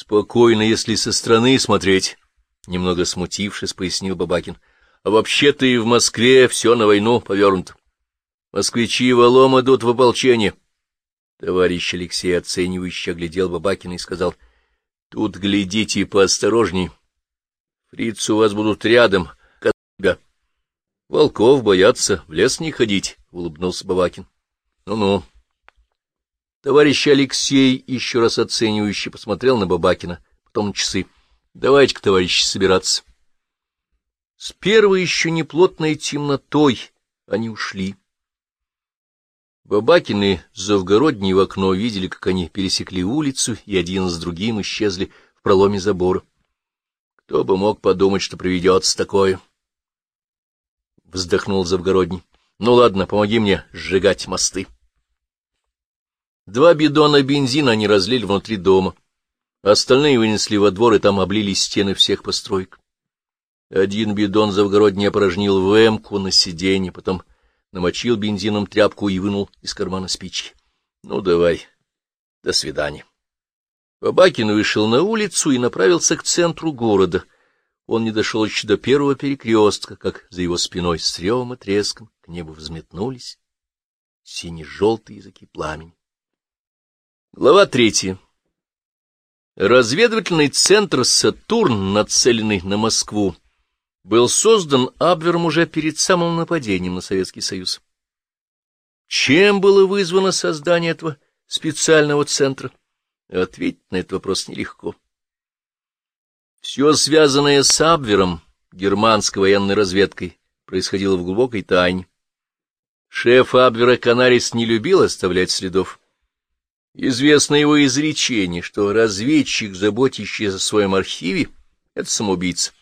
Спокойно, если со стороны смотреть, — немного смутившись, пояснил Бабакин. — А вообще-то и в Москве все на войну повернуто. Москвичи и валом идут в ополчение. Товарищ Алексей оценивающе оглядел Бабакина и сказал, — Тут глядите поосторожней. Фрицы у вас будут рядом, как Волков боятся, в лес не ходить, — улыбнулся Бабакин. Ну — Ну-ну. Товарищ Алексей еще раз оценивающе посмотрел на Бабакина, потом на часы. — Давайте-ка, товарищи, собираться. С первой еще неплотной темнотой они ушли. Бабакины Завгородние в окно видели, как они пересекли улицу и один с другим исчезли в проломе забора. Кто бы мог подумать, что приведется такое? Вздохнул Завгородний. Ну ладно, помоги мне сжигать мосты. Два бидона бензина они разлили внутри дома. Остальные вынесли во двор, и там облили стены всех построек. Один бидон Завгородний опорожнил в эмку на сиденье, потом намочил бензином тряпку и вынул из кармана спички. — Ну, давай. До свидания. Бабакин вышел на улицу и направился к центру города. Он не дошел еще до первого перекрестка, как за его спиной с ревом и треском к небу взметнулись сине-желтые языки пламени. Глава третья. Разведывательный центр «Сатурн», нацеленный на Москву, был создан Абвером уже перед самым нападением на Советский Союз. Чем было вызвано создание этого специального центра? Ответить на этот вопрос нелегко. Все связанное с Абвером, германской военной разведкой, происходило в глубокой тайне. Шеф Абвера Канарис не любил оставлять следов. Известно его изречение, что разведчик, заботящийся о своем архиве, — это самоубийца.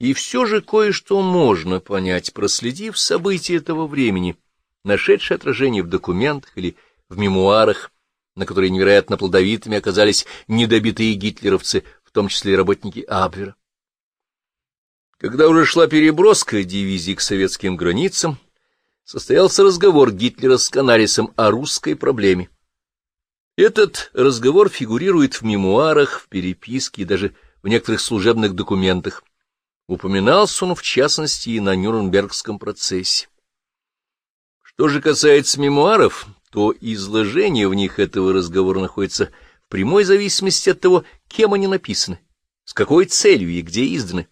И все же кое-что можно понять, проследив события этого времени, нашедшие отражение в документах или в мемуарах, на которые невероятно плодовитыми оказались недобитые гитлеровцы, в том числе и работники Абвера. Когда уже шла переброска дивизии к советским границам, состоялся разговор Гитлера с Канарисом о русской проблеме. Этот разговор фигурирует в мемуарах, в переписке и даже в некоторых служебных документах. Упоминался он, в частности, и на Нюрнбергском процессе. Что же касается мемуаров, то изложение в них этого разговора находится в прямой зависимости от того, кем они написаны, с какой целью и где изданы.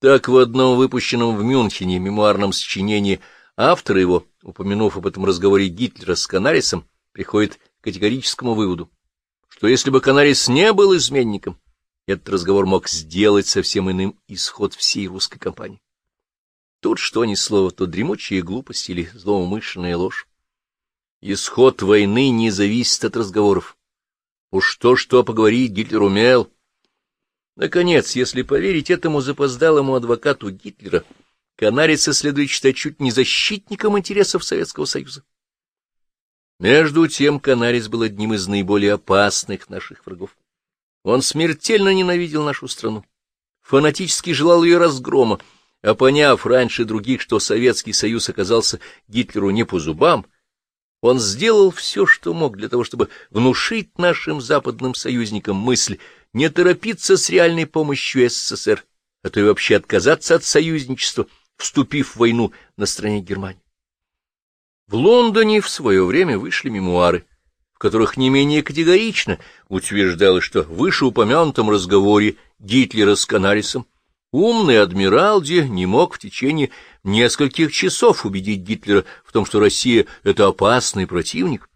Так в одном выпущенном в Мюнхене мемуарном сочинении автор его, упомянув об этом разговоре Гитлера с Канарисом, приходит категорическому выводу, что если бы Канарис не был изменником, этот разговор мог сделать совсем иным исход всей русской кампании. Тут что ни слово, то дремучая глупость или злоумышленная ложь. Исход войны не зависит от разговоров. Уж то-что поговорить Гитлер умел. Наконец, если поверить этому запоздалому адвокату Гитлера, Канарица следует считать чуть не защитником интересов Советского Союза. Между тем Канарис был одним из наиболее опасных наших врагов. Он смертельно ненавидел нашу страну, фанатически желал ее разгрома, а поняв раньше других, что Советский Союз оказался Гитлеру не по зубам, он сделал все, что мог для того, чтобы внушить нашим западным союзникам мысль не торопиться с реальной помощью СССР, а то и вообще отказаться от союзничества, вступив в войну на стороне Германии. В Лондоне в свое время вышли мемуары, в которых не менее категорично утверждалось, что в вышеупомянутом разговоре Гитлера с Канарисом умный адмирал Ди не мог в течение нескольких часов убедить Гитлера в том, что Россия — это опасный противник,